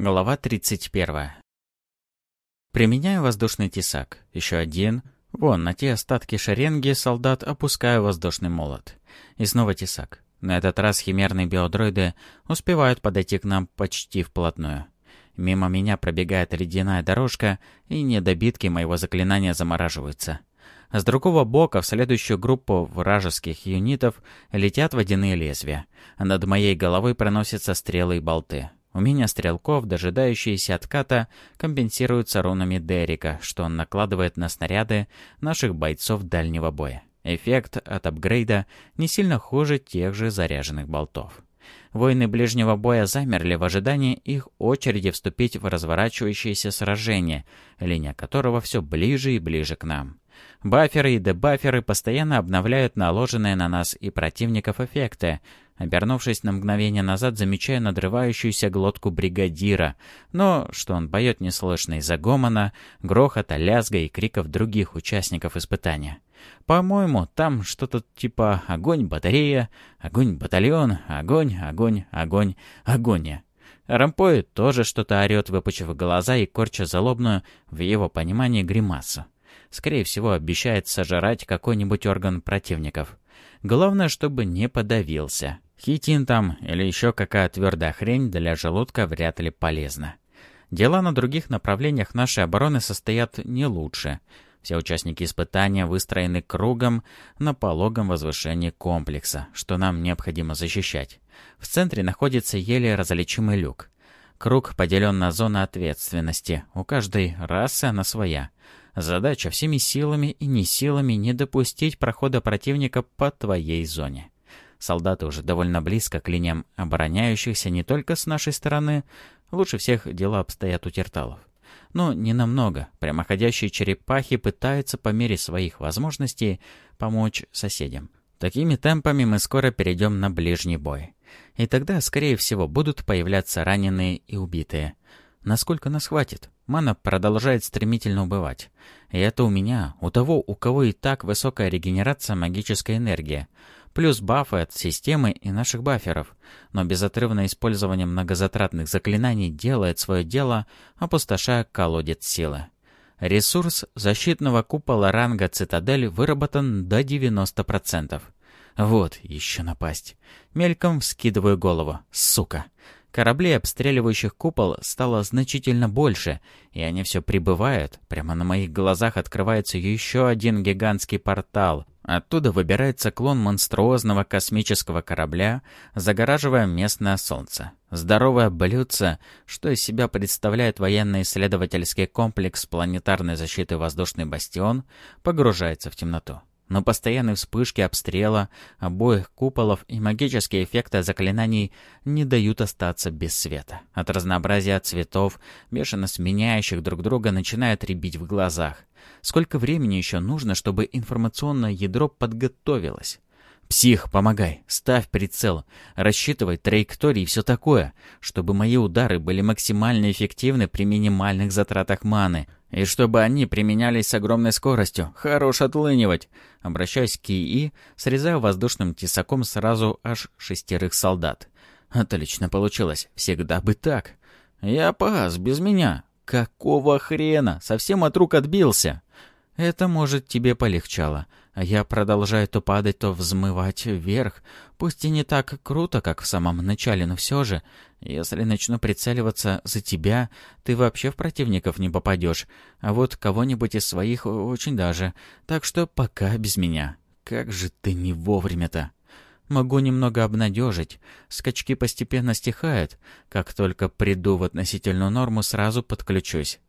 Глава 31. Применяю воздушный тесак. Еще один. Вон, на те остатки шеренги солдат опускаю воздушный молот. И снова тесак. На этот раз химерные биодроиды успевают подойти к нам почти вплотную. Мимо меня пробегает ледяная дорожка, и недобитки моего заклинания замораживаются. С другого бока в следующую группу вражеских юнитов летят водяные лезвия. Над моей головой проносятся стрелы и болты. Умения стрелков, дожидающиеся отката, компенсируются рунами Дерека, что он накладывает на снаряды наших бойцов дальнего боя. Эффект от апгрейда не сильно хуже тех же заряженных болтов. Воины ближнего боя замерли в ожидании их очереди вступить в разворачивающееся сражение, линия которого все ближе и ближе к нам. Баферы и дебаферы постоянно обновляют наложенные на нас и противников эффекты, Обернувшись на мгновение назад, замечаю надрывающуюся глотку бригадира, но что он поет неслышно из-за гомона, грохота, лязга и криков других участников испытания. По-моему, там что-то типа «Огонь, батарея», «Огонь, батальон», «Огонь, огонь, огонь, агония». Рампой тоже что-то орет, выпучив глаза и корча залобную, в его понимании, гримасу. Скорее всего, обещает сожрать какой-нибудь орган противников. Главное, чтобы не подавился. Хитин там или еще какая твердая хрень для желудка вряд ли полезна. Дела на других направлениях нашей обороны состоят не лучше. Все участники испытания выстроены кругом на пологом возвышении комплекса, что нам необходимо защищать. В центре находится еле различимый люк. Круг поделен на зоны ответственности. У каждой расы она своя. Задача всеми силами и не силами не допустить прохода противника по твоей зоне. Солдаты уже довольно близко к линиям обороняющихся не только с нашей стороны. Лучше всех дела обстоят у терталов. Но не намного. Прямоходящие черепахи пытаются по мере своих возможностей помочь соседям. Такими темпами мы скоро перейдем на ближний бой. И тогда, скорее всего, будут появляться раненые и убитые. Насколько нас хватит? Мана продолжает стремительно убывать. И это у меня, у того, у кого и так высокая регенерация магической энергии плюс бафы от системы и наших баферов. Но безотрывное использование многозатратных заклинаний делает свое дело, опустошая колодец силы. Ресурс защитного купола ранга «Цитадель» выработан до 90%. Вот, еще напасть. Мельком вскидываю голову. Сука. Кораблей, обстреливающих купол, стало значительно больше, и они все прибывают. Прямо на моих глазах открывается еще один гигантский портал, Оттуда выбирается клон монструозного космического корабля, загораживая местное солнце. Здоровое блюдце, что из себя представляет военно-исследовательский комплекс планетарной защиты «Воздушный бастион», погружается в темноту. Но постоянные вспышки обстрела, обоих куполов и магические эффекты заклинаний не дают остаться без света. От разнообразия цветов, бешено сменяющих друг друга, начинает рябить в глазах. Сколько времени еще нужно, чтобы информационное ядро подготовилось? «Псих, помогай, ставь прицел, рассчитывай траектории и все такое, чтобы мои удары были максимально эффективны при минимальных затратах маны, и чтобы они применялись с огромной скоростью. Хорош отлынивать!» Обращаюсь к ИИ, срезаю воздушным тесаком сразу аж шестерых солдат. «Отлично получилось, всегда бы так!» «Я пас, без меня!» «Какого хрена? Совсем от рук отбился!» «Это, может, тебе полегчало. А я продолжаю то падать, то взмывать вверх. Пусть и не так круто, как в самом начале, но все же, если начну прицеливаться за тебя, ты вообще в противников не попадешь. А вот кого-нибудь из своих очень даже. Так что пока без меня. Как же ты не вовремя-то!» Могу немного обнадежить. Скачки постепенно стихают. Как только приду в относительную норму, сразу подключусь.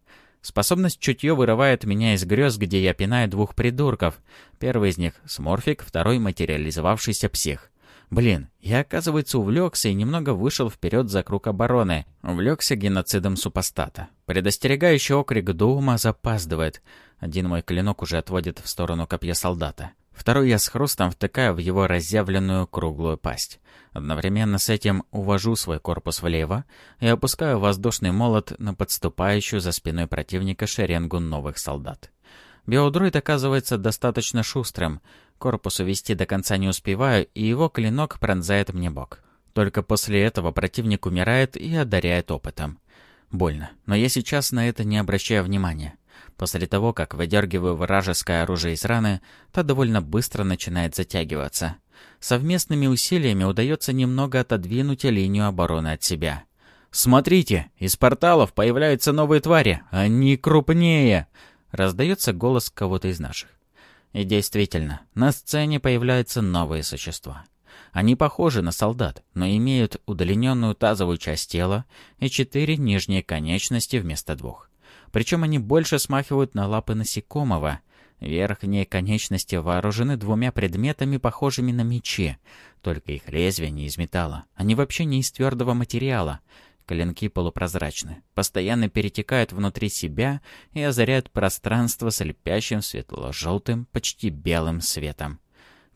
Способность чутье вырывает меня из грез, где я пинаю двух придурков. Первый из них — сморфик, второй — материализовавшийся псих. Блин, я, оказывается, увлекся и немного вышел вперед за круг обороны. Увлекся геноцидом супостата. Предостерегающий окрик Дума запаздывает. Один мой клинок уже отводит в сторону копья солдата. Второй я с хрустом втыкаю в его разъявленную круглую пасть. Одновременно с этим увожу свой корпус влево и опускаю воздушный молот на подступающую за спиной противника шеренгу новых солдат. Биодроид оказывается достаточно шустрым. Корпус увести до конца не успеваю, и его клинок пронзает мне бок. Только после этого противник умирает и одаряет опытом. Больно, но я сейчас на это не обращаю внимания. После того, как выдергиваю вражеское оружие из раны, то довольно быстро начинает затягиваться. Совместными усилиями удается немного отодвинуть линию обороны от себя. «Смотрите, из порталов появляются новые твари, они крупнее!» Раздается голос кого-то из наших. И действительно, на сцене появляются новые существа. Они похожи на солдат, но имеют удлиненную тазовую часть тела и четыре нижние конечности вместо двух. Причем они больше смахивают на лапы насекомого. Верхние конечности вооружены двумя предметами, похожими на мечи, только их лезвия не из металла. Они вообще не из твердого материала. Коленки полупрозрачны, постоянно перетекают внутри себя и озаряют пространство слепящим светло-желтым, почти белым светом.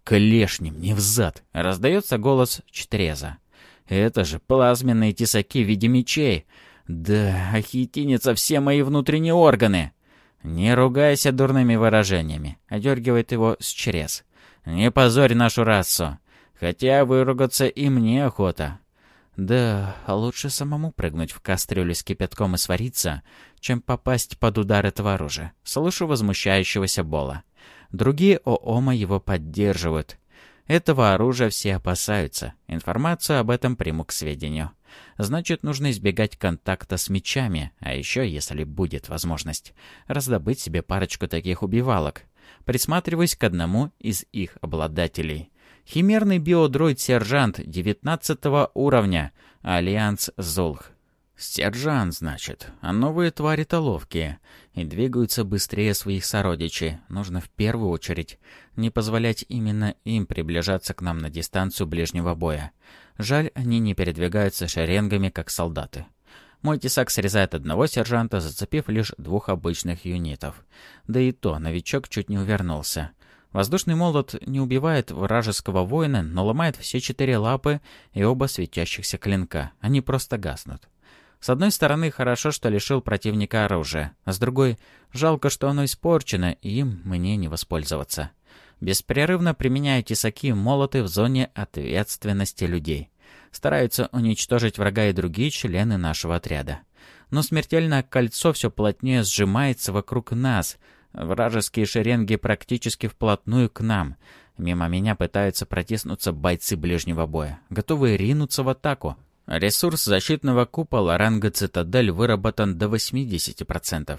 «Клешни мне взад!» — раздается голос Чтреза. «Это же плазменные тесаки в виде мечей! Да, ахитинится все мои внутренние органы!» «Не ругайся дурными выражениями», — одергивает его с чрез. «Не позорь нашу расу. Хотя выругаться и мне охота. Да, лучше самому прыгнуть в кастрюлю с кипятком и свариться, чем попасть под удар этого оружия. Слышу возмущающегося Бола. Другие ООМа его поддерживают. Этого оружия все опасаются. Информацию об этом приму к сведению. Значит, нужно избегать контакта с мечами, а еще, если будет возможность, раздобыть себе парочку таких убивалок. Присматриваюсь к одному из их обладателей. Химерный биодроид-сержант 19 уровня, Альянс Золх. Сержант, значит. А новые твари-то ловкие. И двигаются быстрее своих сородичей. Нужно в первую очередь не позволять именно им приближаться к нам на дистанцию ближнего боя. Жаль, они не передвигаются шеренгами, как солдаты. Мой тесак срезает одного сержанта, зацепив лишь двух обычных юнитов. Да и то, новичок чуть не увернулся. Воздушный молот не убивает вражеского воина, но ломает все четыре лапы и оба светящихся клинка. Они просто гаснут. С одной стороны, хорошо, что лишил противника оружия, а с другой, жалко, что оно испорчено, и им мне не воспользоваться. Беспрерывно применяю тесаки и молоты в зоне ответственности людей. Стараются уничтожить врага и другие члены нашего отряда. Но смертельное кольцо все плотнее сжимается вокруг нас. Вражеские шеренги практически вплотную к нам. Мимо меня пытаются протиснуться бойцы ближнего боя, готовые ринуться в атаку. Ресурс защитного купола ранга «Цитадель» выработан до 80%.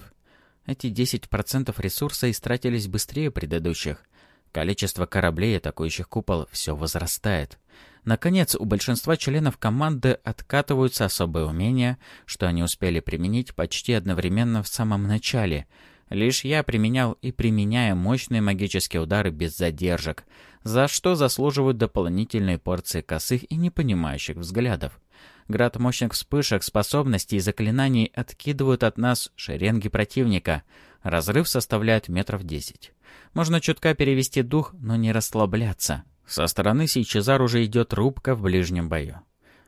Эти 10% ресурса истратились быстрее предыдущих. Количество кораблей, атакующих купол, все возрастает. Наконец, у большинства членов команды откатываются особые умения, что они успели применить почти одновременно в самом начале. Лишь я применял и применяю мощные магические удары без задержек, за что заслуживают дополнительной порции косых и непонимающих взглядов. Град мощных вспышек, способностей и заклинаний откидывают от нас шеренги противника. Разрыв составляет метров десять. Можно чутка перевести дух, но не расслабляться. Со стороны Сейчезар уже идет рубка в ближнем бою.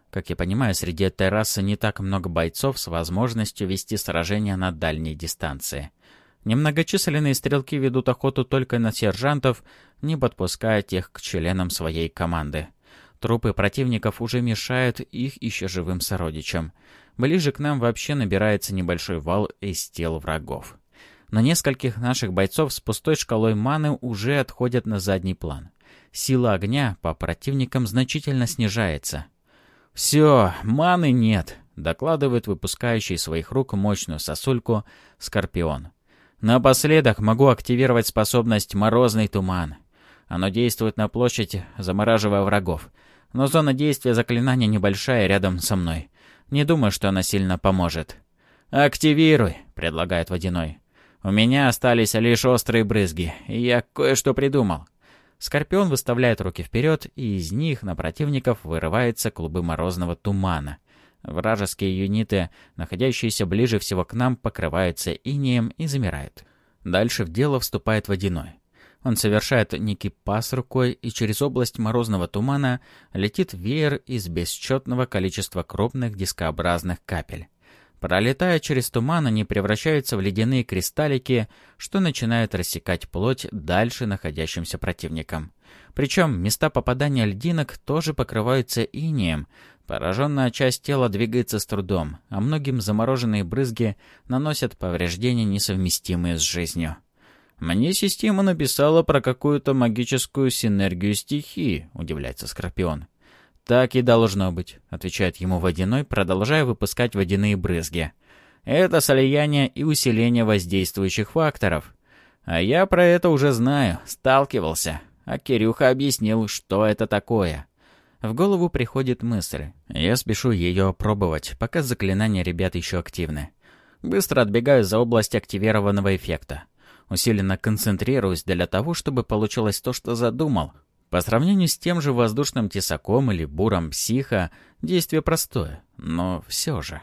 Как я понимаю, среди этой расы не так много бойцов с возможностью вести сражения на дальней дистанции. Немногочисленные стрелки ведут охоту только на сержантов, не подпуская тех к членам своей команды. Трупы противников уже мешают их еще живым сородичам. Ближе к нам вообще набирается небольшой вал из тел врагов. Но нескольких наших бойцов с пустой шкалой маны уже отходят на задний план. Сила огня по противникам значительно снижается. «Все, маны нет», — докладывает выпускающий из своих рук мощную сосульку Скорпион. «Напоследок могу активировать способность «Морозный туман». Оно действует на площадь, замораживая врагов но зона действия заклинания небольшая рядом со мной. Не думаю, что она сильно поможет. «Активируй», — предлагает Водяной. «У меня остались лишь острые брызги, и я кое-что придумал». Скорпион выставляет руки вперед, и из них на противников вырываются клубы морозного тумана. Вражеские юниты, находящиеся ближе всего к нам, покрываются инеем и замирают. Дальше в дело вступает Водяной. Он совершает некий пас рукой, и через область морозного тумана летит веер из бесчетного количества крупных дискообразных капель. Пролетая через туман, они превращаются в ледяные кристаллики, что начинают рассекать плоть дальше находящимся противникам. Причем места попадания льдинок тоже покрываются инеем, Пораженная часть тела двигается с трудом, а многим замороженные брызги наносят повреждения, несовместимые с жизнью. «Мне система написала про какую-то магическую синергию стихии», — удивляется Скорпион. «Так и должно быть», — отвечает ему Водяной, продолжая выпускать водяные брызги. «Это слияние и усиление воздействующих факторов. А я про это уже знаю, сталкивался. А Кирюха объяснил, что это такое». В голову приходит мысль. Я спешу ее опробовать, пока заклинания ребят еще активны. Быстро отбегаю за область активированного эффекта. Усиленно концентрируюсь для того, чтобы получилось то, что задумал. По сравнению с тем же воздушным тесаком или буром психа, действие простое, но все же.